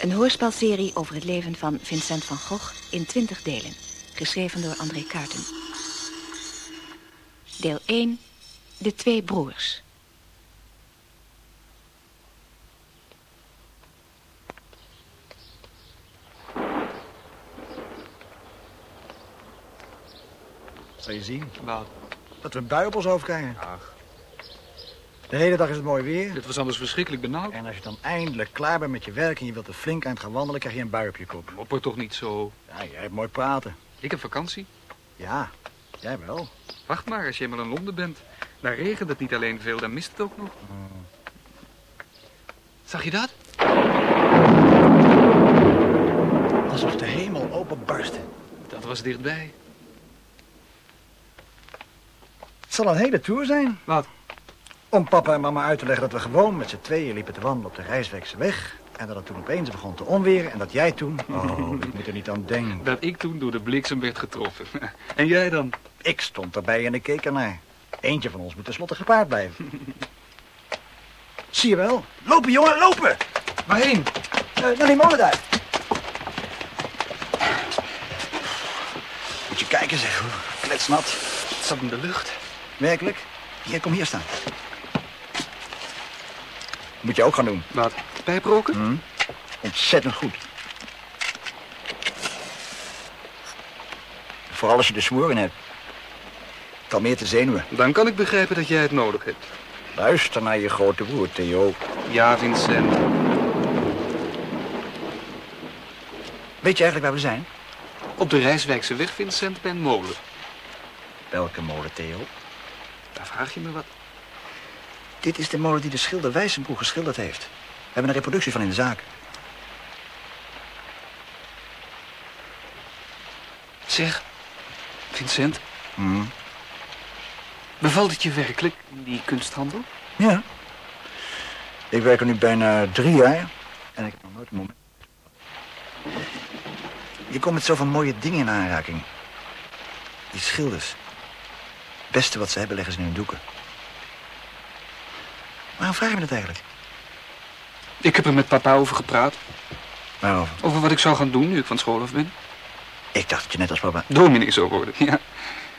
Een hoorspelserie over het leven van Vincent van Gogh in 20 delen. Geschreven door André Kuiten. Deel 1. De twee broers. Zal je zien Wat? dat we een bui op ons hoofd krijgen. Ach, De hele dag is het mooi weer. dit was anders verschrikkelijk benauwd. En als je dan eindelijk klaar bent met je werk en je wilt er flink aan gaan wandelen, krijg je een bui op je kop. Mopper toch niet zo. Ja, jij hebt mooi praten. Ik heb vakantie. Ja, jij wel. Wacht maar, als je eenmaal in Londen bent. Daar regent het niet alleen veel, dan mist het ook nog. Zag je dat? Alsof de hemel openbarstte. Dat was dichtbij. Het zal een hele tour zijn. Wat? Om papa en mama uit te leggen dat we gewoon met z'n tweeën liepen te wandelen op de Rijswijkse weg. En dat het toen opeens begon te onweren en dat jij toen... Oh, ik moet er niet aan denken. Dat ik toen door de bliksem werd getroffen. En jij dan? Ik stond erbij en ik keek ernaar. Eentje van ons moet tenslotte gepaard blijven. Zie je wel? Lopen, jongen, lopen! Waarheen? Eh, naar die molen daar. Moet je kijken, zeg. Kletsnat. Het zat in de lucht. Werkelijk? Hier, kom hier staan. Moet je ook gaan doen. Wat? Pijproken? Hm? Ontzettend goed. Vooral als je de smoren hebt. Kan meer te zenuwen. Dan kan ik begrijpen dat jij het nodig hebt. Luister naar je grote broer, Theo. Ja, Vincent. Weet je eigenlijk waar we zijn? Op de Rijswijkse weg, Vincent, bij een molen. Welke molen, Theo? Daar vraag je me wat. Dit is de molen die de schilder Wijzenbroek geschilderd heeft. We hebben een reproductie van in de zaak. Zeg, Vincent, Hm. bevalt het je werkelijk, die kunsthandel? Ja. Ik werk er nu bijna drie jaar. En ik heb nog nooit een moment... Je komt met zoveel mooie dingen in aanraking. Die schilders. Het beste wat ze hebben leggen ze in hun doeken. Waarom vraag je me dat eigenlijk? Ik heb er met papa over gepraat. Waarover? Over wat ik zou gaan doen nu ik van school af ben. Ik dacht dat je net als papa... Dominee zou worden, ja.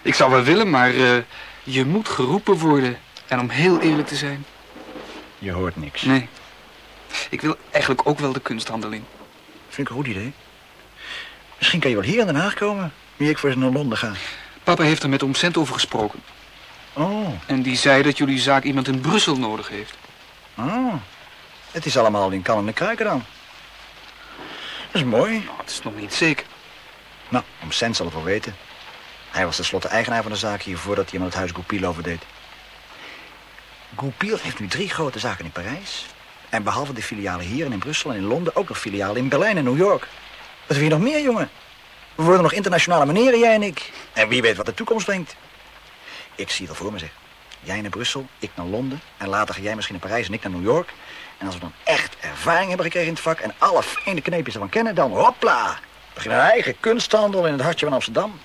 Ik zou wel willen, maar eh, je moet geroepen worden. En om heel eerlijk te zijn, Je hoort niks. nee. Ik wil eigenlijk ook wel de kunsthandel in. Vind ik een goed idee. Misschien kan je wel hier in Den Haag komen. Wie ik voor eens naar Londen ga. Papa heeft er met oom Cent over gesproken. Oh, En die zei dat jullie zaak iemand in Brussel nodig heeft. oh. Het is allemaal al in kan en kruiken dan. Dat is mooi. Nou, het is nog niet zeker. Nou, om Sens zal het wel weten. Hij was tenslotte eigenaar van de zaak hier voordat hij hem het huis Goupil overdeed. Goupil heeft nu drie grote zaken in Parijs. En behalve de filialen hier en in Brussel en in Londen ook nog filialen in Berlijn en New York. Wat wil je nog meer, jongen? We worden nog internationale meneren, jij en ik. En wie weet wat de toekomst brengt. Ik zie het al voor me, zeg. Jij naar Brussel, ik naar Londen. En later ga jij misschien naar Parijs en ik naar New York. En als we dan echt ervaring hebben gekregen in het vak... en alle fijne kneepjes ervan kennen, dan hopla. Begin een eigen kunsthandel in het hartje van Amsterdam.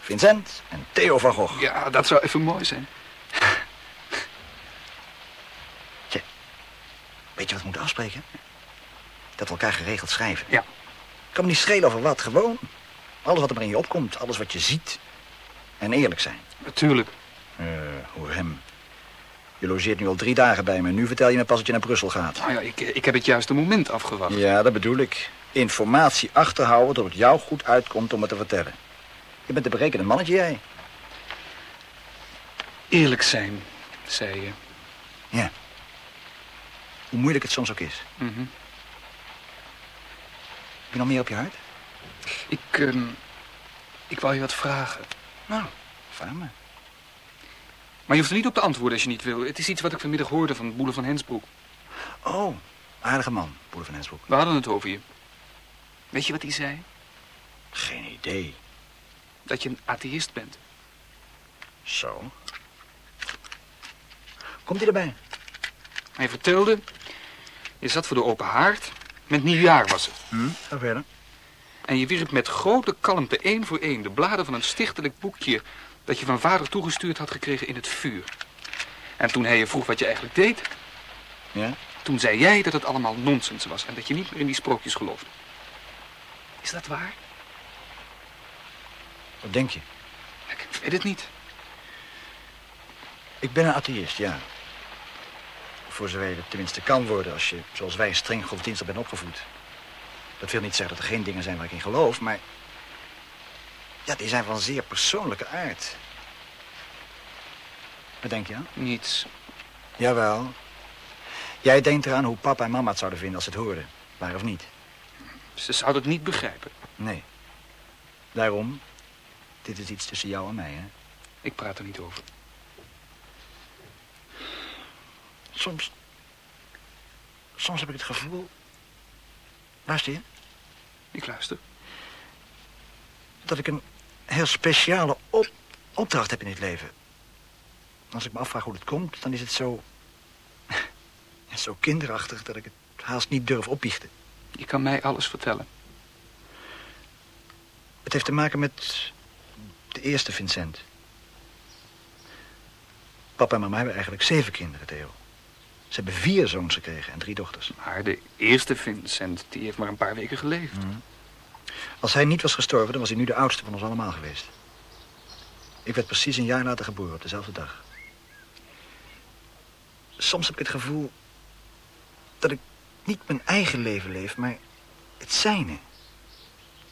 Vincent en Theo van Gogh. Ja, dat zou even mooi zijn. Weet je wat we moeten afspreken? Dat we elkaar geregeld schrijven. Ja. Kan me niet schelen over wat, gewoon. Alles wat er maar in je opkomt, alles wat je ziet. En eerlijk zijn. Natuurlijk. Eh, hoe hem. Je logeert nu al drie dagen bij me. Nu vertel je me pas dat je naar Brussel gaat. Nou ja, ik, ik heb het juiste moment afgewacht. Ja, dat bedoel ik. Informatie achterhouden tot het jou goed uitkomt om het te vertellen. Je bent een berekenend mannetje, jij. Eerlijk zijn, zei je. Ja. Hoe moeilijk het soms ook is. Mhm. Heb je nog meer op je hart? Ik, ehm, ik wou je wat vragen. Nou, vraag me. Maar je hoeft er niet op te antwoorden als je niet wil. Het is iets wat ik vanmiddag hoorde van Boele van Hensbroek. Oh, aardige man, Boer van Hensbroek. We hadden het over je. Weet je wat hij zei? Geen idee. Dat je een atheïst bent. Zo. Komt hij erbij? Hij vertelde... Je zat voor de open haard. Met nieuwjaar was het. Hm? Ga verder. En je wierp met grote kalmte één voor één de bladen van een stichtelijk boekje... dat je van vader toegestuurd had gekregen in het vuur. En toen hij je vroeg wat je eigenlijk deed... Ja? Toen zei jij dat het allemaal nonsens was en dat je niet meer in die sprookjes geloofde. Is dat waar? Wat denk je? Ik weet het niet. Ik ben een atheïst, ja. Voor zover je het tenminste kan worden als je, zoals wij, streng godsdienstig bent opgevoed. Dat wil niet zeggen dat er geen dingen zijn waar ik in geloof, maar... Ja, die zijn van zeer persoonlijke aard. Wat denk je aan? Niets. Jawel. Jij denkt eraan hoe papa en mama het zouden vinden als ze het hoorden. Waar of niet? Ze zouden het niet begrijpen. Nee. Daarom, dit is iets tussen jou en mij, hè? Ik praat er niet over. Soms... Soms heb ik het gevoel... Luister je? Ik luister. Dat ik een heel speciale op opdracht heb in dit leven. Als ik me afvraag hoe het komt, dan is het zo... zo kinderachtig dat ik het haast niet durf opbiechten. Je kan mij alles vertellen. Het heeft te maken met de eerste Vincent. Papa en mama hebben eigenlijk zeven kinderen, Theo. Ze hebben vier zoons gekregen en drie dochters. Maar de eerste Vincent, die heeft maar een paar weken geleefd. Als hij niet was gestorven, dan was hij nu de oudste van ons allemaal geweest. Ik werd precies een jaar later geboren, op dezelfde dag. Soms heb ik het gevoel dat ik niet mijn eigen leven leef, maar het zijne.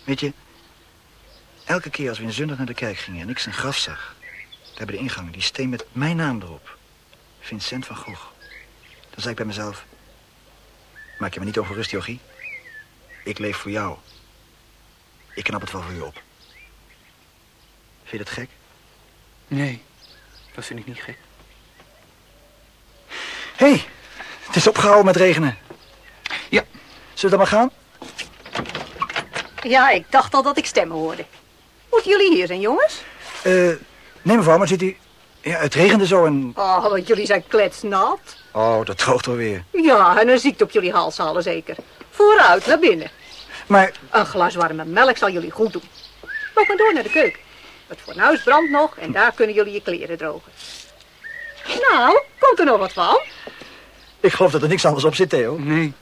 Weet je, elke keer als we in zondag naar de kerk gingen en ik zijn graf zag... daar bij de ingang, die steen met mijn naam erop. Vincent van Gogh. Dan zei ik bij mezelf... Maak je me niet ongerust, Jochie. Ik leef voor jou. Ik knap het wel voor je op. Vind je dat gek? Nee, dat vind ik niet gek. Hé, hey, het is opgehouden met regenen. Ja. Zullen we dan maar gaan? Ja, ik dacht al dat ik stemmen hoorde. Moeten jullie hier zijn, jongens? Eh, nee mevrouw, maar zit u... Ja, het regende zo en... Oh, want jullie zijn kletsnat. Oh, dat droogt wel weer. Ja, en een ziekte op jullie hals halen zeker. Vooruit, naar binnen. Maar, Een glas warme melk zal jullie goed doen. Loop maar door naar de keuken. Het fornuis brandt nog en daar kunnen jullie je kleren drogen. Nou, komt er nog wat van? ik geloof dat er niks anders op zit, Theo. Nee,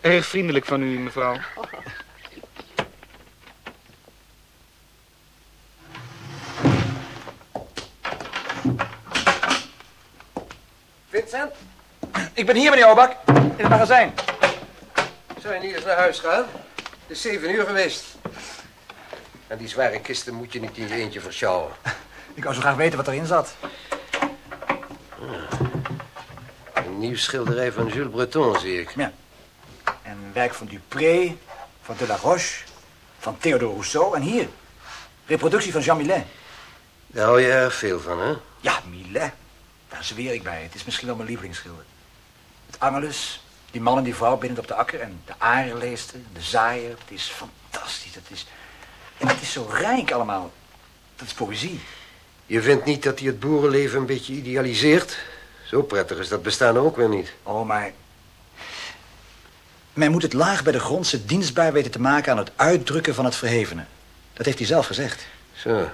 erg vriendelijk van u, mevrouw. Vincent, Ik ben hier, meneer Obak, in het magazijn. zou je niet eens naar huis gaan? Het is zeven uur geweest. En die zware kisten moet je niet in je eentje versjouwen. Ik wou zo graag weten wat erin zat. Een nieuw schilderij van Jules Breton, zie ik. Ja. En werk van Dupré, van Delaroche, van Theodore Rousseau. En hier, reproductie van Jean Millet. Daar hou je erg veel van, hè? Ja, Millet. Daar zweer ik bij. Het is misschien wel mijn lievelingsschilder. Het Angelus, die man en die vrouw binnen op de akker... en de arenleesten, de zaaier. Het is fantastisch. Het is... En het is zo rijk allemaal. Dat is poëzie. Je vindt niet dat hij het boerenleven een beetje idealiseert? Zo prettig is dat bestaan ook weer niet. Oh, maar... Men moet het laag bij de grondse dienstbaar weten te maken... aan het uitdrukken van het verhevene. Dat heeft hij zelf gezegd. Zo.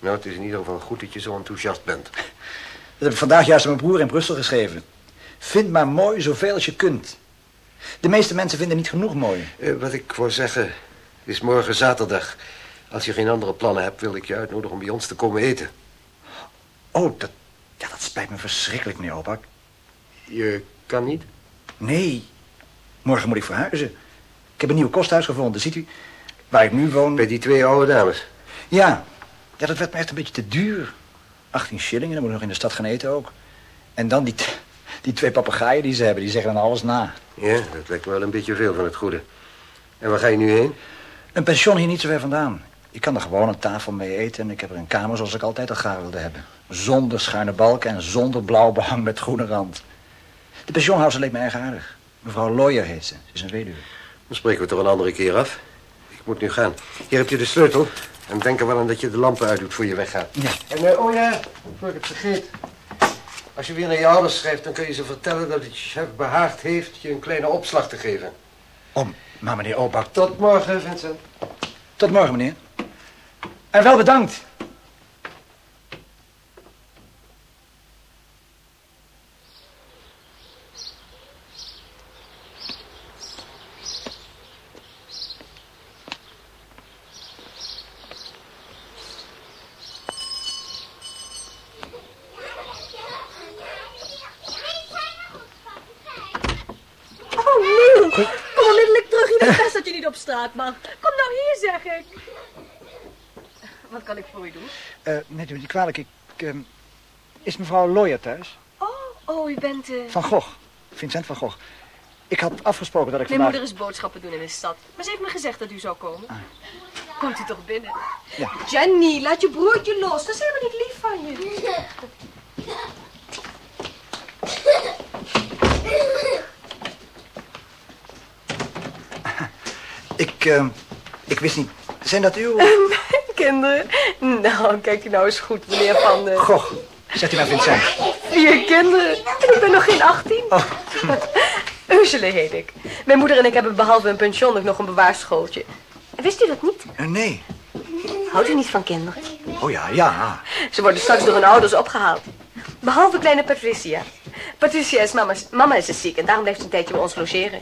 Nou, het is in ieder geval goed dat je zo enthousiast bent. Dat heb ik vandaag juist aan mijn broer in Brussel geschreven. Vind maar mooi zoveel als je kunt. De meeste mensen vinden niet genoeg mooi. Eh, wat ik wou zeggen, is morgen zaterdag. Als je geen andere plannen hebt, wil ik je uitnodigen om bij ons te komen eten. Oh, dat, ja, dat spijt me verschrikkelijk, meneer Obak. Je kan niet? Nee, morgen moet ik verhuizen. Ik heb een nieuw kosthuis gevonden, ziet u? Waar ik nu woon... Bij die twee oude dames. Ja, ja, dat werd me echt een beetje te duur. 18 shillingen, dan moet ik nog in de stad gaan eten ook. En dan die, die twee papegaaien die ze hebben, die zeggen dan alles na. Ja, dat lijkt me wel een beetje veel van het goede. En waar ga je nu heen? Een pension hier niet zo ver vandaan. Je kan er gewoon een tafel mee eten en ik heb er een kamer zoals ik altijd al graag wilde hebben. Zonder schuine balken en zonder blauw behang met groene rand. De pensionhouser leek me erg aardig. Mevrouw Lawyer heet ze. Ze is een weduwe. Dan spreken we het er een andere keer af. Ik moet nu gaan. Hier heb je de sleutel. En denk er wel aan dat je de lampen uitdoet voor je weggaat. Ja. En eh, oh ja, voor ik het vergeet. Als je weer naar je ouders schrijft, dan kun je ze vertellen dat het je chef behaagd heeft je een kleine opslag te geven. Om, maar meneer Obak. Tot morgen, Vincent. Tot morgen, meneer. En wel bedankt. Kom onmiddellijk terug. Je weet best Kom nou hier, zeg ik. Wat kan ik voor je doen? Eh, neemt u me niet kwalijk, ik... ehm, is mevrouw Lawyer thuis? Oh, oh, u bent... eh Van Gogh. Vincent van Gogh. Ik had afgesproken dat ik Mijn vandaag... moeder is boodschappen doen in de stad. Maar ze heeft me gezegd dat u zou komen. Komt u toch binnen? Ja. Jenny, laat je broertje los. Dat is helemaal niet lief van je. Ik, ehm, ik wist niet... Zijn dat uw... Kinderen? Nou, kijk je nou eens goed, meneer Van... eh, Gogh. Zegt u maar Vincent. Vier kinderen. En ik ben nog geen 18. Oh. Ursula heet ik. Mijn moeder en ik hebben behalve een pension ook nog een bewaarschooltje. Wist u dat niet? Eh, nee. Houdt u niet van kinderen? Oh ja, ja. Ze worden straks door hun ouders opgehaald. Behalve kleine Patricia. Patricia is mama's, mama is dus ziek en daarom blijft ze een tijdje bij ons logeren.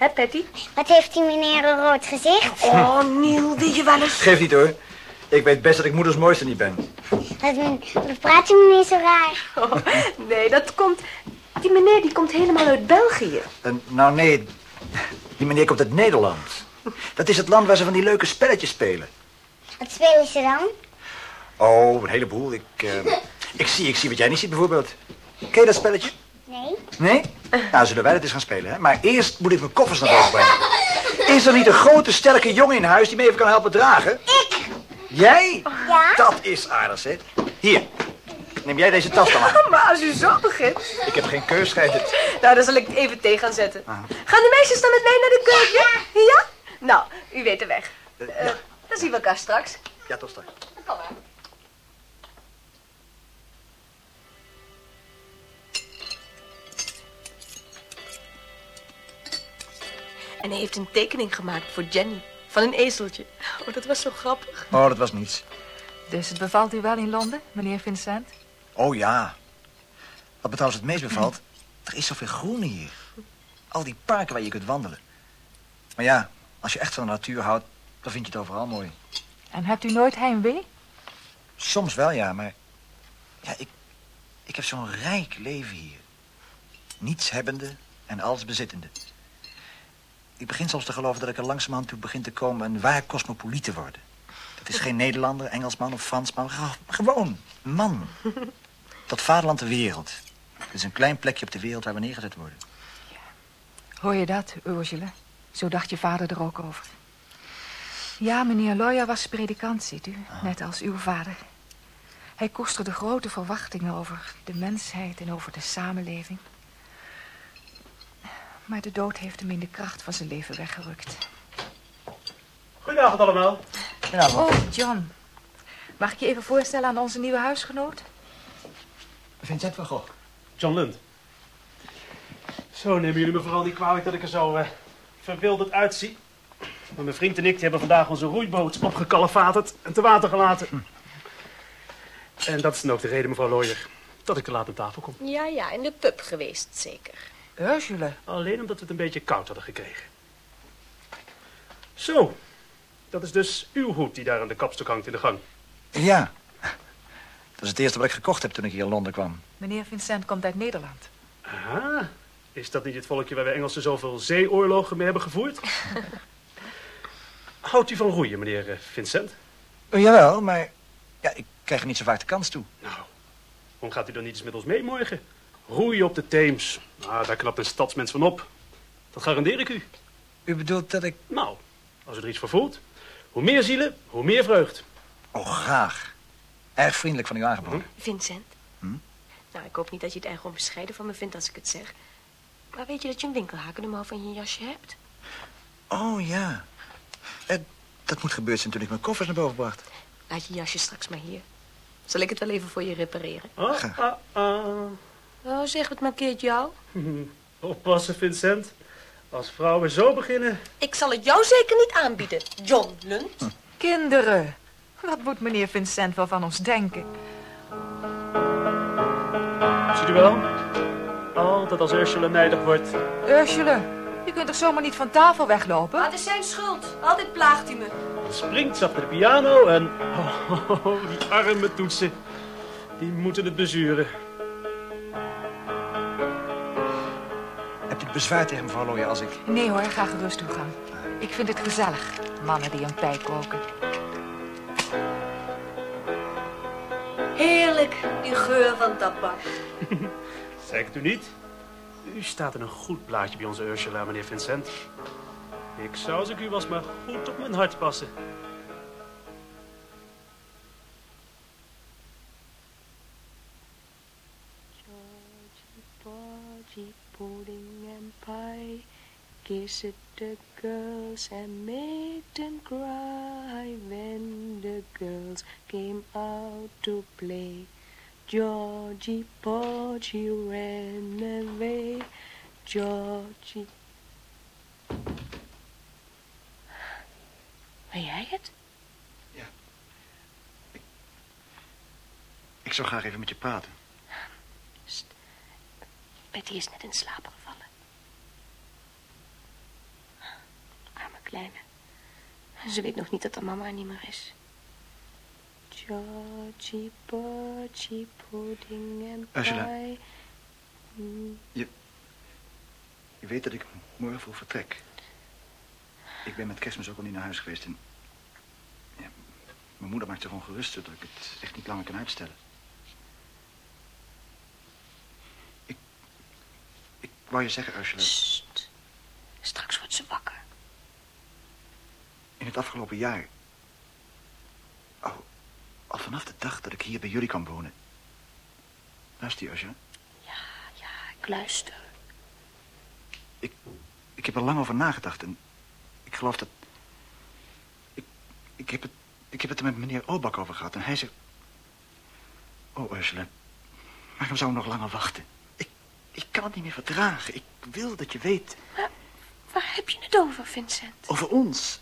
Hè, Patty? Wat heeft die meneer een rood gezicht? Oh, Niel, weet je wel eens... Geef niet hoor. Ik weet best dat ik moeders mooiste niet ben. Wat, wat praat die meneer zo raar? Oh, nee, dat komt... Die meneer die komt helemaal uit België. Eh, nou nee, die meneer komt uit Nederland. Dat is het land waar ze van die leuke spelletjes spelen. Wat spelen ze dan? Oh, een heleboel. Ik, eh, ik, zie, ik zie wat jij niet ziet bijvoorbeeld. Ken je dat spelletje? Nee. Nee? Nou, zullen wij dat eens gaan spelen, hè? Maar eerst moet ik mijn koffers naar boven brengen. Is er niet een grote, sterke jongen in huis die me even kan helpen dragen? Ik! Jij? Ja? Dat is aardig, zeg. Hier, neem jij deze tas dan aan. Maar als u zo begint... Ik heb geen keus, schijnt het. Nou, dan zal ik even thee gaan zetten. Gaan de meisjes dan met mij naar de keuken? Ja? Nou, u weet de weg. Eh, Eh, ja. dan zien we elkaar straks. ja, tot straks. Kom maar. En hij heeft een tekening gemaakt voor Jenny. Van een ezeltje. Oh, dat was zo grappig. Oh, dat was niets. Dus het bevalt u wel in Londen, meneer Vincent? Oh ja. Wat me trouwens het meest bevalt, er is zoveel groen hier. Al die parken waar je kunt wandelen. Maar ja, als je echt van de natuur houdt, dan vind je het overal mooi. En hebt u nooit heimwee? Soms wel, ja, maar... Ja, ik, ik heb zo'n rijk leven hier. Niets hebbende en alles bezittende. Ik begin soms te geloven dat ik er langzamerhand toe begin te komen... een waar cosmopoliet te worden. Dat is geen Nederlander, Engelsman of Fransman. Gewoon, man. Tot vaderland de wereld. Het is een klein plekje op de wereld waar we neergezet worden. Hoor je dat, Ursula? Zo dacht je vader er ook over. Ja, meneer Lawyer was predikant, ziet u. Net als uw vader. Hij koesterde grote verwachtingen over de mensheid en over de samenleving. Maar de dood heeft hem in de kracht van zijn leven weggerukt. Goedenavond allemaal. Oh, John. Mag ik je even voorstellen aan onze nieuwe huisgenoot? Vincent van Gogh. John Lund. Zo, nemen jullie me vooral niet kwalijk dat ik er zo eh, verwilderd uitzie. Maar mijn vriend en ik hebben vandaag onze roeiboot opgekalefaterd en te water gelaten. En dat is dan ook de reden, mevrouw Lawyer, dat ik te laat aan tafel kom. Ja, ja, in de pub geweest, zeker. Ursula. Alleen omdat we het een beetje koud hadden gekregen. Zo, dat is dus uw hoed die daar aan de kapstok hangt in de gang. Ja. Dat is het eerste wat ik gekocht heb toen ik hier in Londen kwam. Meneer Vincent komt uit Nederland. Aha, is dat niet het volkje waar wij Engelsen zoveel zeeoorlogen mee hebben gevoerd? Houdt u van roeien, meneer eh, Vincent? Oh, jawel, maar ja, ik krijg er niet zo vaak de kans toe. Nou, waarom gaat u dan niet eens met ons mee morgen? Roeien op de Theems. Nou, daar knapt een stadsmens van op. Dat garandeer ik u. U bedoelt dat ik... Nou, als u er iets voor voelt. Hoe meer zielen, hoe meer vreugd. Oh, graag. Erg vriendelijk van u aangeboden. Vincent? Hm? Nou, ik hoop niet dat je het erg onbescheiden van me vindt als ik het zeg. Maar weet je dat je een winkelhaak in de mouw van je jasje hebt? Oh, ja. Eh, dat moet gebeurd zijn toen ik mijn koffers naar boven bracht. Laat je jasje straks maar hier. Zal ik het wel even voor je repareren? Ah, ah, ah. Oh, zeg het maar een keertje jou. Oppassen, Vincent. Als vrouwen zo beginnen... Ik zal het jou zeker niet aanbieden, John Lund. Kinderen. Wat moet meneer Vincent wel van ons denken? Ziet u wel? Altijd als Ursula nijdig wordt. Ursula, je kunt toch zomaar niet van tafel weglopen? het is zijn schuld. Altijd plaagt hij me. Dan springt ze achter de piano en... Oh, die arme toetsen. Die moeten het bezuren. Bezwaar tegen mevrouw Looyer als ik... Nee hoor, ga gerust toe gaan. Ik vind het gezellig, mannen die een pij koken. Heerlijk, die geur van tabak. Zeg het u niet? U staat in een goed plaatje bij onze Ursula, meneer Vincent. Ik zou, als ik u was, maar goed op mijn hart passen. Georgie, Porgy, pudding pie. Kissed the girls and made them cry when the girls came out to play. Georgie, Porgy ran away. Georgie. Ben jij het? Ik zou graag even met je praten. Betty is net in slaap gevallen. Arme kleine. Ze weet nog niet dat haar mama er niet meer is. Georgie, pudding pie. Hmm, Je weet dat ik morgen vroeg vertrek. Ik ben met kerstmis ook al niet naar huis geweest. En ja, mijn moeder maakt zich ongerust dat ik het echt niet langer kan uitstellen. Ik, ik wou je zeggen, Ursula, Straks wordt ze wakker. in het afgelopen jaar... Al, al vanaf de dag dat ik hier bij jullie kan wonen... Luister je, Ursula? Ik luister. Ik heb er lang over nagedacht en ik geloof dat... Ik, ik, heb, het, ik heb het er met meneer Obak over gehad en hij zegt... Oh, Ursula, waarom zou ik nog langer wachten? Ik, ik kan het niet meer verdragen. Ik wil dat je weet Waar heb je het over, Vincent? over ons.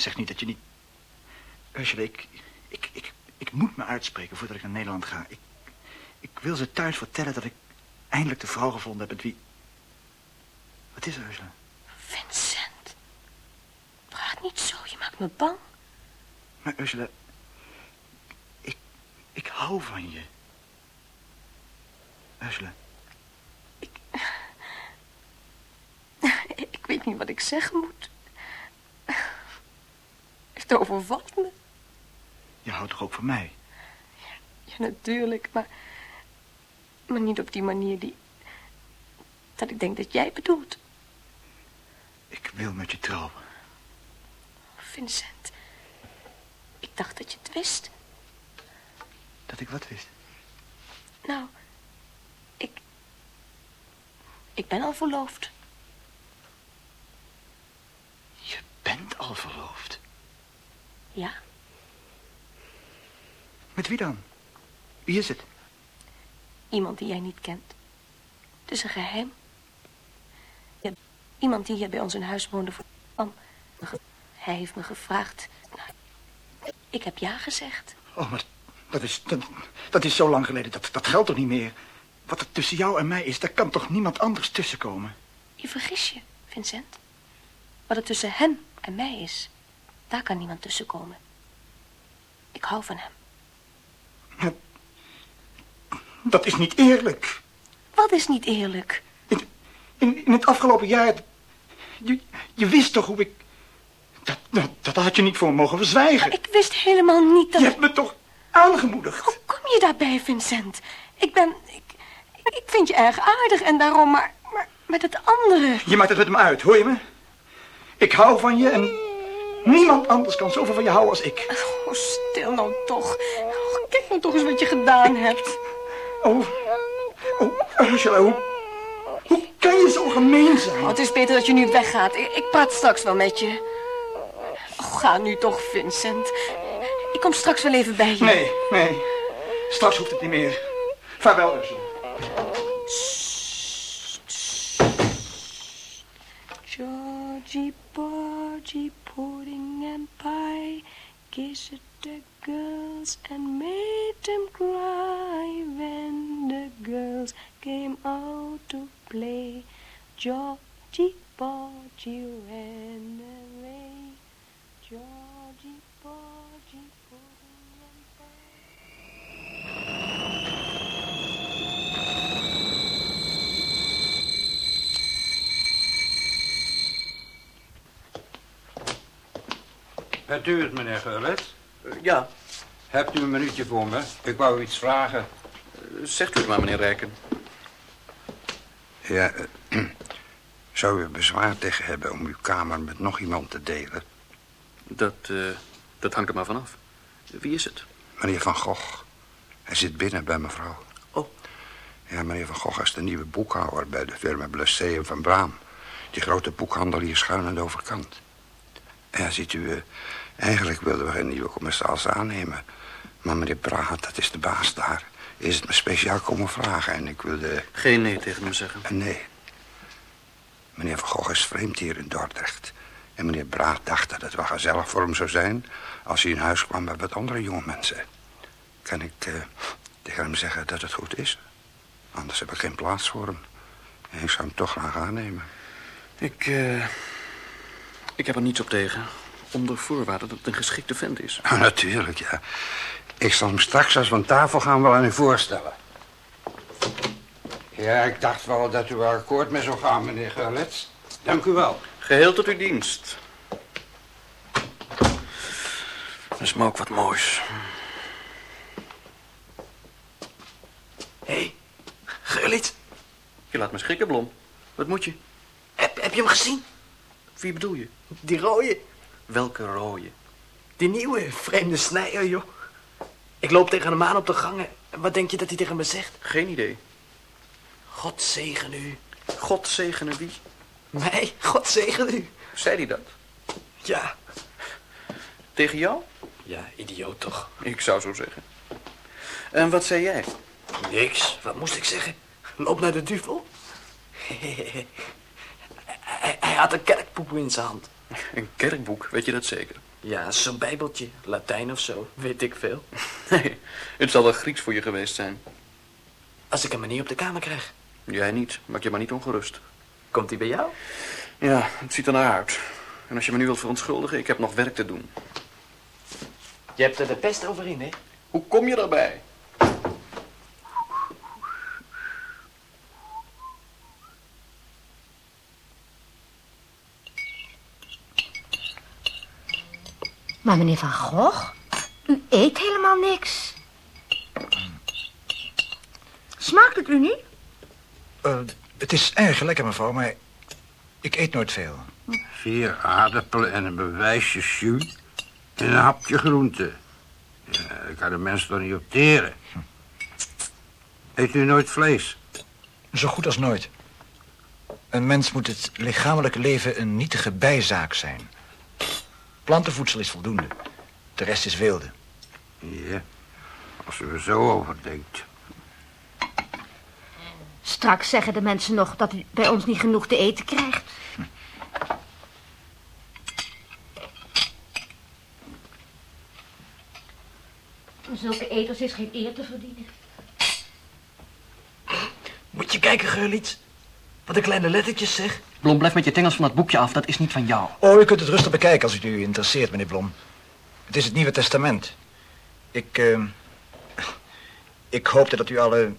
Zeg niet dat je niet... Ursula, ik, ik, ik, ik moet me uitspreken voordat ik naar Nederland ga. Ik, ik wil ze thuis vertellen dat ik eindelijk de vrouw gevonden heb met wie... Wat is er, Ursula? Vincent. Praat niet zo, je maakt me bang. Maar Ursula, ik, ik hou van je. Ursula, Ik weet niet wat ik zeggen moet. Het overvalt me. je houdt toch ook van mij? Ja, natuurlijk, maar... Maar niet op die manier die... Dat ik denk dat jij bedoelt. Ik wil met je trouwen. Vincent. Ik dacht dat je het wist. Dat ik wat wist. Nou, ik... Ik ben al verloofd. Je bent al verloofd. Ja, Met wie dan? Wie is het? iemand die jij niet kent. Het is een geheim. Ja, iemand die hier bij ons in huis woonde voor kwam. Hij heeft me gevraagd. Nou, ik heb ja gezegd. Oh, maar dat is, dat, dat is zo lang geleden. Dat, dat geldt toch niet meer? Wat er tussen jou en mij is, daar kan toch niemand anders tussenkomen? Je vergis je, Vincent. Wat er tussen hem en mij is, daar kan niemand tussenkomen. Ik hou van hem. Dat is niet eerlijk. Wat is niet eerlijk? In, in het afgelopen jaar... Je, je wist toch hoe ik... Dat, dat, dat had je niet voor me mogen verzwijgen. Ik wist helemaal niet dat... Je hebt me toch aangemoedigd? Hoe kom je daarbij, Vincent? Ik ben... Ik, ik vind je erg aardig en daarom, maar... Maar met het andere... Je maakt het met hem uit, hoor je me? Ik hou van je en niemand anders kan zoveel van je houden als ik. Oh, stil nou toch. Oh, kijk nou toch eens wat je gedaan hebt. Oh, oh, Ursula, hoe, hoe kan je zo gemeen zijn? Oh, het is beter dat je nu weggaat. Ik, ik praat straks wel met je. Oh, ga nu toch, Vincent. Ik kom straks wel even bij je. Nee, nee. Straks hoeft het niet meer. Vaarwel, Ursula. Georgie, Porgy, pudding and pie, kissed the girls and made them cry when the girls came out to play. Georgie, Porgy ran away. Georgie, Het duurt, meneer Gullit. ja. Hebt u een minuutje voor me? Ik wou u iets vragen. Zegt u het maar, meneer Rijken. Ja, eh, zou u bezwaar tegen hebben om uw kamer met nog iemand te delen? Dat, eh, dat hangt er maar vanaf. Wie is het? Meneer Van Gogh. Hij zit binnen bij mevrouw. Oh. Ja, meneer Van Gogh is de nieuwe boekhouder bij de firma Blessé Van Braam. Die grote boekhandel hier schuin aan de overkant. Ja, ziet u, eh, eigenlijk wilden we geen nieuwe commissaris aannemen. Maar meneer Praat, dat is de baas daar, is het me speciaal komen vragen en ik wilde... Geen nee tegen hem zeggen. Eh, Nee. Meneer Van Gogh is vreemd hier in Dordrecht. En meneer Braat dacht dat het wel gezellig voor hem zou zijn... als hij in huis kwam met wat andere jonge mensen. Kan ik eh, tegen hem zeggen dat het goed is? Anders heb ik geen plaats voor hem. En ik zou hem toch graag aannemen. Ik, eh, ik heb er niets op tegen. Onder voorwaarde dat het een geschikte vent is. Ah, natuurlijk, ja. Ik zal hem straks als we aan tafel gaan wel aan u voorstellen. Ja, ik dacht wel dat u er akkoord mee zou gaan, meneer Gerlitz. Dank u wel. Geheel tot uw dienst. Dat is me ook wat moois. Hé, hey, Gerlit, Je laat me schrikken, Blom. Wat moet je? heb, heb je hem gezien? Wie bedoel je? Die rode, Welke rode? die nieuwe vreemde snijder, joh. Ik loop tegen hem aan op de gangen. Wat denk je dat hij tegen me zegt? Geen idee. God zegen u. God zegene wie? Mij, God zegen u. Zei hij dat? Ja. Tegen jou? Ja, idioot toch. Ik zou zo zeggen. En wat zei jij? Niks, wat moest ik zeggen? Loop naar de duvel. hij, hij had een kerkboek in zijn hand. Een kerkboek, weet je dat zeker? Ja, zo'n bijbeltje, Latijn of zo, weet ik veel. Nee, het zal wel Grieks voor je geweest zijn. Als ik hem maar niet op de kamer krijg. Jij niet, maak je maar niet ongerust. Komt hij bij jou? Ja, het ziet er naar uit. En als je me nu wilt verontschuldigen, ik heb nog werk te doen. Je hebt er de pest over in, hè? Hoe kom je daarbij? Maar meneer Van Gogh, u eet helemaal niks. Smaakt het u niet? Eh, het is erg lekker, mevrouw, maar ik eet nooit veel. Vier aardappelen en een bewijsje jus en een hapje groente. Ja, daar kan de mens toch niet op teren. Eet u nooit vlees? Zo goed als nooit. Een mens moet het lichamelijke leven een nietige bijzaak zijn. Plantenvoedsel is voldoende. De rest is wilde. Ja, als u er zo over denkt. Straks zeggen de mensen nog dat u bij ons niet genoeg te eten krijgt. Zulke eters is geen eer te verdienen. Moet je kijken, Geurliet. Wat een kleine lettertjes, zeg. Blom, blijf met je tengels van dat boekje af. Dat is niet van jou. Oh, u kunt het rustig bekijken als het u interesseert, meneer Blom. Het is het Nieuwe Testament. Ik, eh, ik hoopte dat u alle...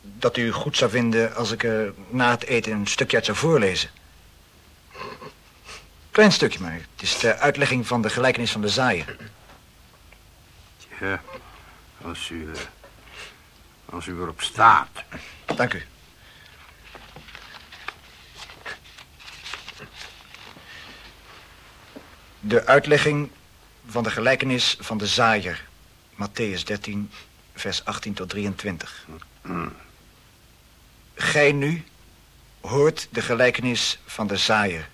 dat u goed zou vinden als ik er na het eten een stukje uit zou voorlezen. Klein stukje maar. Het is de uitlegging van de gelijkenis van de zaaier. Ja, als u, eh, als u erop staat. Dank u. De uitlegging van de gelijkenis van de zaaier. Matthäus 13, vers 18 tot 23. Gij nu hoort de gelijkenis van de zaaier.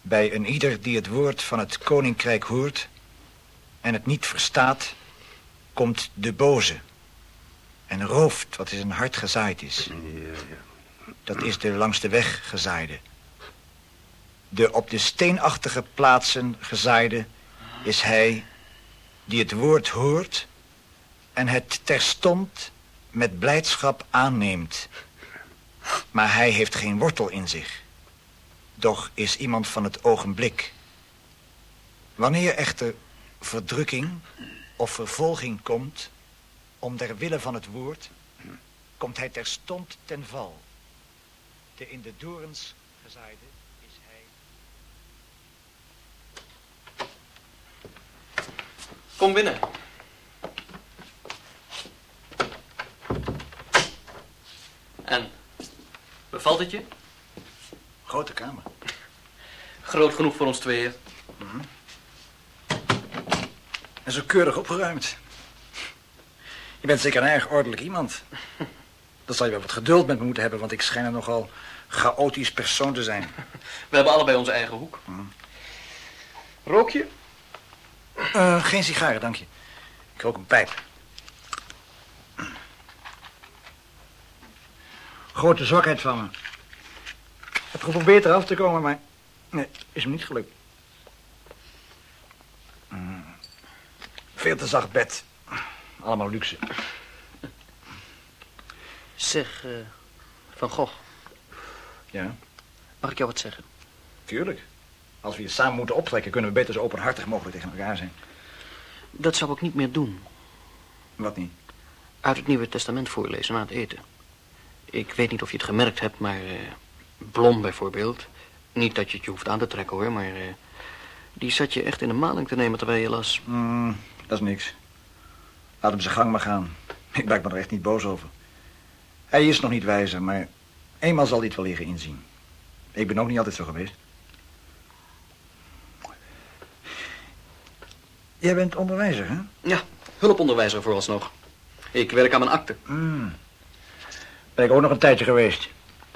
Bij een ieder die het woord van het koninkrijk hoort en het niet verstaat, komt de boze en rooft wat in zijn hart gezaaid is. Dat is de langs de weg gezaaide. De op de steenachtige plaatsen gezaaide is hij die het woord hoort en het terstond met blijdschap aanneemt. Maar hij heeft geen wortel in zich. Doch is iemand van het ogenblik. Wanneer echter verdrukking of vervolging komt, om der wille van het woord, komt hij terstond ten val. De in de dorens gezaaide is hij. Kom binnen. En, bevalt het je? Grote kamer. Groot genoeg voor ons tweeën. En zo keurig opgeruimd. Je bent zeker een erg ordelijk iemand. Dan zal je wel wat geduld met me moeten hebben, want ik schijn een nogal chaotisch persoon te zijn. We hebben allebei onze eigen hoek. Rook je? Eh, geen sigaren, dank je. Ik rook een pijp. Grote zwakheid van me. Ik heb geprobeerd eraf te komen, maar... Nee, is me niet gelukt. Mm. Veel te zacht bed. Allemaal luxe. Zeg, eh, Van Gogh, Ja, mag ik jou wat zeggen? tuurlijk. Als we hier samen moeten optrekken, kunnen we beter zo openhartig mogelijk tegen elkaar zijn. Dat zou ik niet meer doen. Wat niet? Uit het Nieuwe Testament voorlezen na het eten. Ik weet niet of je het gemerkt hebt, maar eh, Blom bijvoorbeeld. Niet dat je het je hoeft aan te trekken hoor, maar eh, die zat je echt in de maling te nemen terwijl je las. Mm, dat is niks. Laat hem zijn gang maar gaan. Ik maak me er echt niet boos over. Hij is nog niet wijzer, maar eenmaal zal hij het wel leren inzien. Ik ben ook niet altijd zo geweest. Jij bent onderwijzer, hè? Ja, hulponderwijzer vooralsnog. Ik werk aan mijn akte. Mm. Ben ik ook nog een tijdje geweest.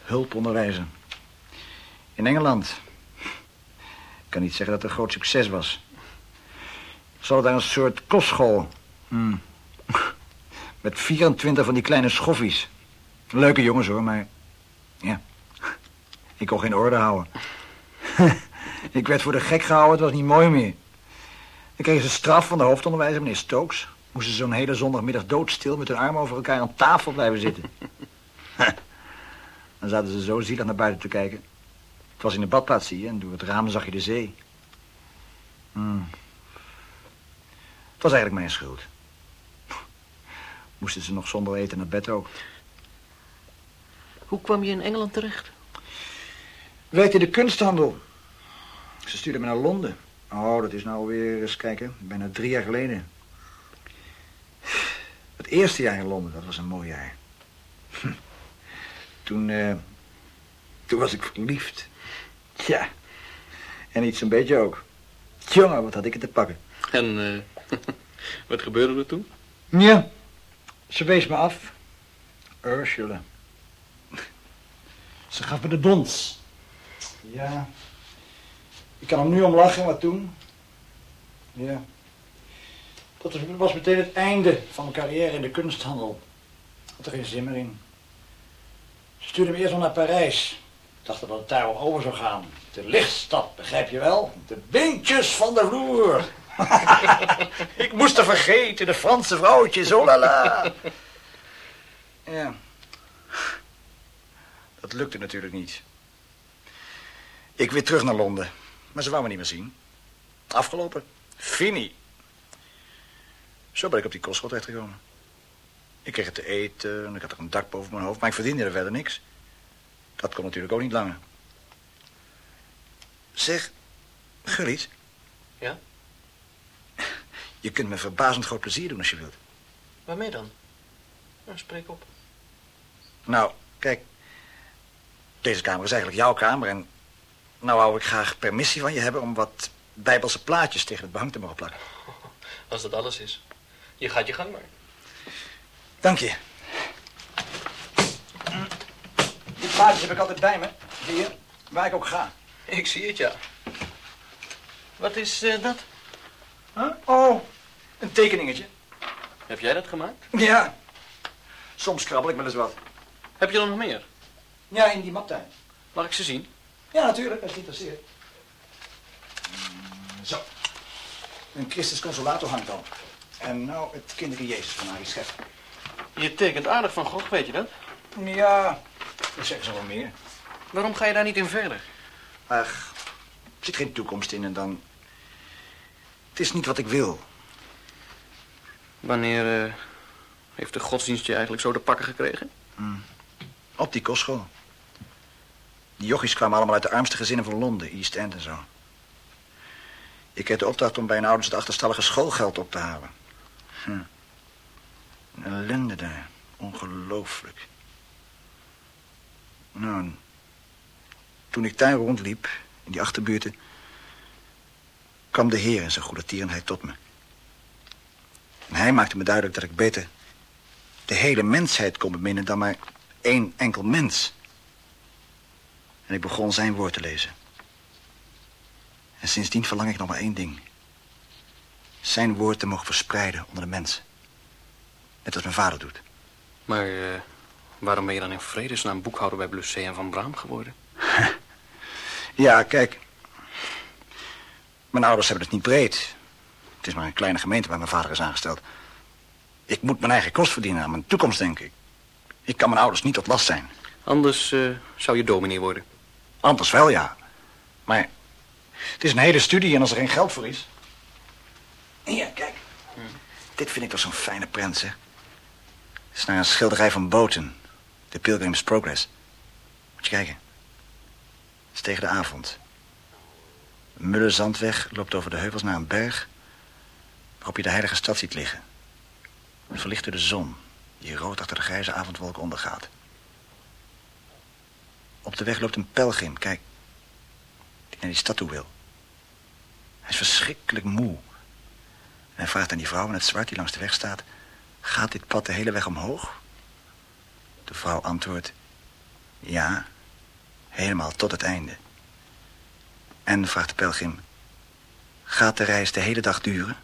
Hulponderwijzer. In Engeland. Ik kan niet zeggen dat het een groot succes was. Ze hadden daar een soort kostschool. Mm. Met 24 van die kleine schoffies. Leuke jongens hoor, maar... Ja. Ik kon geen orde houden. ik werd voor de gek gehouden, het was niet mooi meer. Dan kregen ze straf van de hoofdonderwijzer, meneer Stokes. Moesten ze zo'n hele zondagmiddag doodstil met hun armen over elkaar aan tafel blijven zitten. Dan zaten ze zo zielig naar buiten te kijken. Het was in de badplaats, zie je, en door het raam zag je de zee. Hmm. Het was eigenlijk mijn schuld. Moesten ze nog zonder eten naar bed ook. Hoe kwam je in Engeland terecht? Werkte de kunsthandel. Ze stuurde me naar Londen. Oh, dat is nou weer eens kijken, bijna drie jaar geleden. Het eerste jaar in Londen, dat was een mooi jaar. Toen, eh, toen was ik verliefd. Ja, en iets een beetje ook. Jongen, wat had ik het te pakken. En eh, wat gebeurde er toen? Ja, ze wees me af. Ursula. Ze gaf me de dons. Ja. Ik kan er nu om lachen, maar toen... Ja. Dat was meteen het einde van mijn carrière in de kunsthandel. Ik had er geen zin meer in. Ze stuurde me eerst nog naar Parijs. Ik dacht dat het daar wel over zou gaan. De lichtstad, begrijp je wel? De beentjes van de vloer. ik moest er vergeten, de Franse vrouwtjes, oh la la. Ja. Dat lukte natuurlijk niet. Ik weer terug naar Londen. Maar ze wou me niet meer zien. Afgelopen. Fini. Zo ben ik op die kostschool terechtgekomen. Ik kreeg het te eten en ik had er een dak boven mijn hoofd, maar ik verdiende er verder niks. Dat kon natuurlijk ook niet langer. Zeg, Gullies. Ja? Je kunt me verbazend groot plezier doen als je wilt. Waarmee dan? Nou, spreek op. Nou, kijk. Deze kamer is eigenlijk jouw kamer en... Nou wou ik graag permissie van je hebben om wat bijbelse plaatjes tegen het behang te mogen plakken. Als dat alles is. Je gaat je gang maar. Dank je. Die plaatjes heb ik altijd bij me. Zie je? Waar ik ook ga. Ik zie het, ja. Wat is eh, dat? Huh? Oh, een tekeningetje. Heb jij dat gemaakt? Ja. Soms krabbel ik wel eens wat. Heb je er nog meer? Ja, in die maptuin. Mag ik ze zien? Ja, natuurlijk, als je interesseert. Mm, Zo. Een Christus Consolator hangt al. En nou het kinderke Jezus van Arie Scheffer. Je tekent aardig van Gogh, weet je dat? Ja, dat zeggen ze wel meer. Waarom ga je daar niet in verder? Ach, er zit geen toekomst in en dan... Het is niet wat ik wil. Wanneer eh, heeft de godsdienst je eigenlijk zo te pakken gekregen? Mm. Op die kostschool. Die jochies kwamen allemaal uit de armste gezinnen van Londen, East End en zo. Ik heb de opdracht om bij een ouders het achterstallige schoolgeld op te halen. Hm. Een ellende daar. Ongelooflijk. Nou, toen ik daar rondliep, in die achterbuurten... kwam de Heer in zijn goede tierenheid tot me. En hij maakte me duidelijk dat ik beter de hele mensheid kon beminnen... dan maar één enkel mens. En ik begon zijn woord te lezen. En sindsdien verlang ik nog maar één ding. Zijn woord te mogen verspreiden onder de mensen. Net als mijn vader doet. Maar eh, waarom ben je dan in vredesnaam boekhouder bij Blusset en Van Braam geworden? Ja, kijk. Mijn ouders hebben het niet breed. Het is maar een kleine gemeente waar mijn vader is aangesteld. Ik moet mijn eigen kost verdienen aan mijn toekomst, denk ik. Ik kan mijn ouders niet tot last zijn. Anders eh, zou je dominee worden. Anders wel, ja. Maar het is een hele studie en als er geen geld voor is... Hier, kijk. Dit vind ik toch zo'n fijne prent, zeg. Het is naar een schilderij van Boten. The Pilgrim's Progress. Moet je kijken. Het is tegen de avond. Een mulle zandweg loopt over de heuvels naar een berg... waarop je de heilige stad ziet liggen. Verlicht door de zon, die rood achter de grijze avondwolk ondergaat. Op de weg loopt een pelgrim, kijk. Die naar die stad toe wil. Hij is verschrikkelijk moe. En hij vraagt aan die vrouw in het zwart die langs de weg staat... Gaat dit pad de hele weg omhoog? De vrouw antwoordt... Ja, helemaal tot het einde. En vraagt de pelgrim... Gaat de reis de hele dag duren?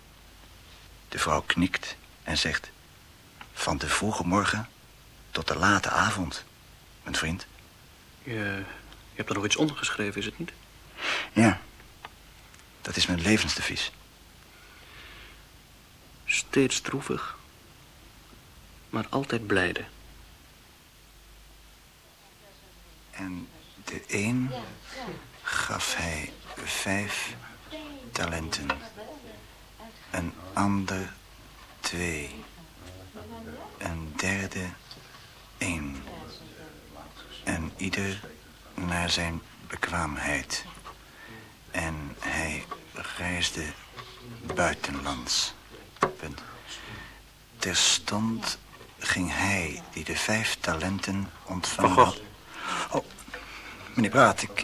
De vrouw knikt en zegt... Van de vroege morgen tot de late avond, mijn vriend. Je, je hebt er nog iets onder geschreven, is het niet? Ja, dat is mijn levensdevies. Steeds droevig, maar altijd blijde. En de een gaf hij vijf talenten. Een ander twee. Een derde één. En ieder naar zijn bekwaamheid. En hij reisde buitenlands. Punt. Terstond ging hij, die de vijf talenten ontvangen Van had... Oh, meneer Praat, ik,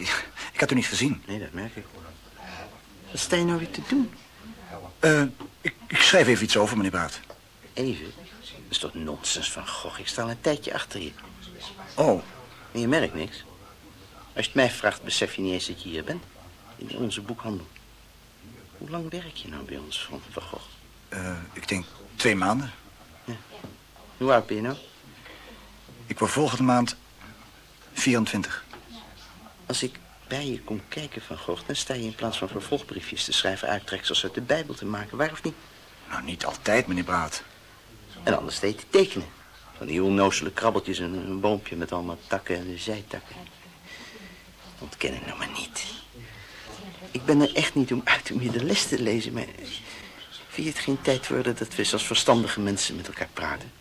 ik had u niet gezien. Nee, dat merk ik. Wat sta je nou weer te doen? Eh, ik, ik schrijf even iets over, meneer Praat. Even? Dat is toch nonsens van Gogh? Ik sta al een tijdje achter je. Oh. En je merkt niks. Als je het mij vraagt, besef je niet eens dat je hier bent. In onze boekhandel. Hoe lang werk je nou bij ons, Van, van Gogh? Eh, ik denk twee maanden. Hoe oud ben je nou? Ik word volgende maand 24. Als ik bij je kom kijken, Van Gogh... dan sta je in plaats van vervolgbriefjes te schrijven... uittreksels uit de Bijbel te maken, waar of niet? Nou, niet altijd, meneer Braat. En anders deed te tekenen. Van die onnozele krabbeltjes en een boompje met allemaal takken en zijtakken. Ontken ik nou maar niet. Ik ben er echt niet om uit om je de les te lezen, maar... Vind je het geen tijd worden dat we als verstandige mensen met elkaar praten?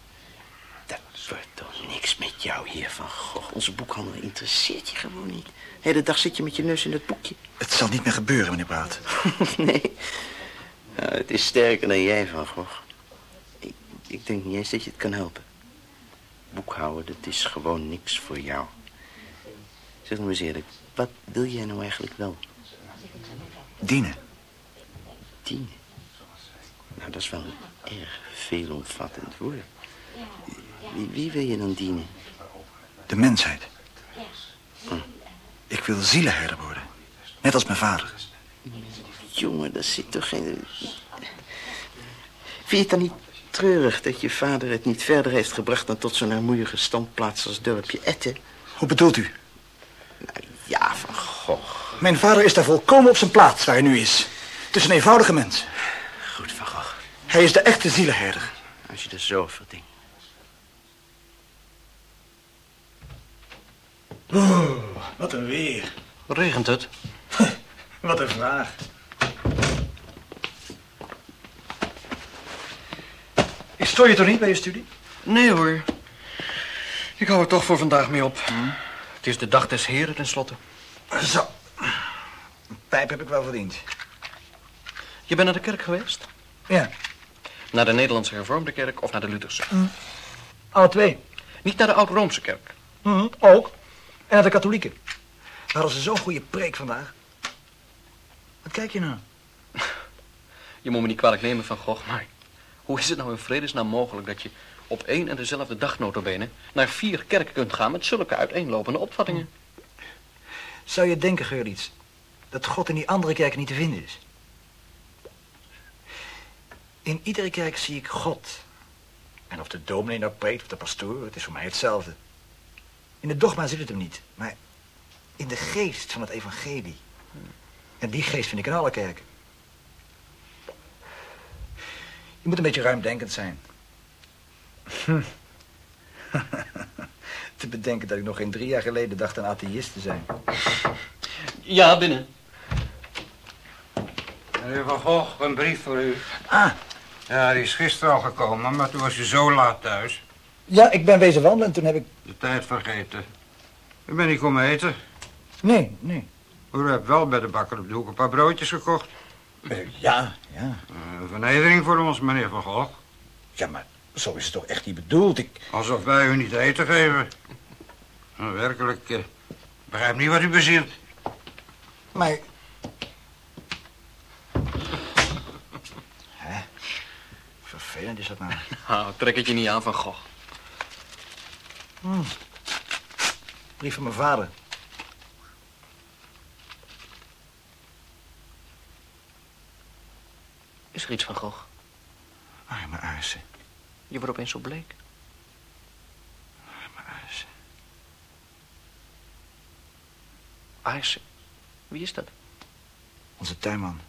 Dat wordt toch niks met jou hier, Van Gogh. Onze boekhandel interesseert je gewoon niet. De hele dag zit je met je neus in het boekje. Het zal niet meer gebeuren, meneer Braat. nee. Nou, het is sterker dan jij, Van Gogh. Ik, ik denk niet eens dat je het kan helpen. Boekhouden, dat is gewoon niks voor jou. Zeg nou eens eerlijk, wat wil jij nou eigenlijk wel? Dienen. Dienen? Nou, dat is wel een erg veelomvattend woord. Wie, wie wil je dan dienen? De mensheid. Ik wil zielenherder worden. Net als mijn vader. Jongen, daar zit toch geen... Vind je het dan niet treurig dat je vader het niet verder heeft gebracht... dan tot zo'n armoeige standplaats als dorpje Etten? Hoe bedoelt u? Ja, van Gogh. Mijn vader is daar volkomen op zijn plaats waar hij nu is. Het is een eenvoudige mens. Goed, Van Gogh. Hij is de echte zielenherder. Als je er zo verdient. Oeh, wat een weer. Regent het? Wat een vraag. Ik stoor je toch niet bij je studie? Nee hoor. Ik hou er toch voor vandaag mee op. Het is de dag des heren tenslotte. Zo. Een pijp heb ik wel verdiend. Je bent naar de kerk geweest? Ja. Naar de Nederlandse hervormde kerk of naar de Lutherse? Alle twee. Niet naar de Oud-Roomse kerk? Mhm, ook. En naar de katholieken. Daar hadden ze zo'n goede preek vandaag. Wat kijk je nou? Je moet me niet kwalijk nemen van Gogh, maar... Hoe is het nou in vredesnaam mogelijk dat je op één en dezelfde dag notabene... naar vier kerken kunt gaan met zulke uiteenlopende opvattingen? Zou je denken, Geurlieds, dat God in die andere kerken niet te vinden is? In iedere kerk zie ik God. En of de dominee nou preekt of de pastoor, het is voor mij hetzelfde. In het dogma zit het hem niet, maar in de geest van het evangelie. En die geest vind ik in alle kerken. Je moet een beetje ruimdenkend zijn. Hm. te bedenken dat ik nog geen drie jaar geleden dacht een atheïst te zijn. Ja, binnen. Meneer Van Gogh, een brief voor u. Ah. Ja, die is gisteren al gekomen, maar toen was u zo laat thuis. Ja, ik ben wezen wandelen en toen heb ik... De tijd vergeten. U bent niet komen eten. Nee, nee. U hebt wel bij de bakker op de hoek een paar broodjes gekocht. Ja, ja. Een vernedering voor ons, meneer Van Gogh. Ja, maar zo is het toch echt niet bedoeld? Ik... Alsof wij u niet eten geven. Nou, werkelijk, eh, begrijp niet wat u bezielt. Maar... Hè? Vervelend is dat nou. Nou, trek het je niet aan van Gogh. Hm. Brief van mijn vader. Iets van Gogh? Arme Aarse. Je wordt opeens zo bleek. Arme Aarse. Aarse? Wie is dat? Onze tuinman.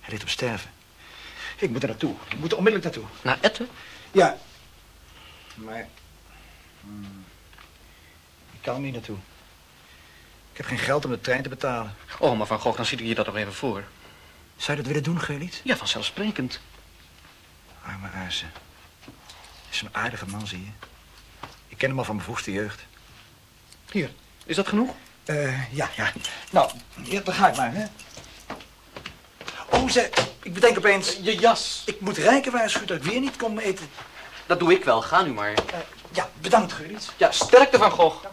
Hij ligt op sterven. Ik moet er naartoe. Ik moet er onmiddellijk naartoe. Naar Etten? Ja. Maar... hmm, ik kan er niet naartoe. Ik heb geen geld om de trein te betalen. Oh, maar Van Gogh, dan ziet u je dat toch even voor. Zou je dat willen doen, Geurlied? Ja, vanzelfsprekend. Arme Aarse. Is een aardige man, zie je. Ik ken hem al van mijn vroegste jeugd. Hier, is dat genoeg? Eh, ja, ja. Nou, ja, dan ga ik maar, hè. Oh, ze, ik bedenk opeens... Je jas. Ik moet rijken waarschuwen dat ik weer niet kom eten. Dat doe ik wel, ga nu maar. ja, bedankt, Geurlied. Ja, sterkte van Gogh.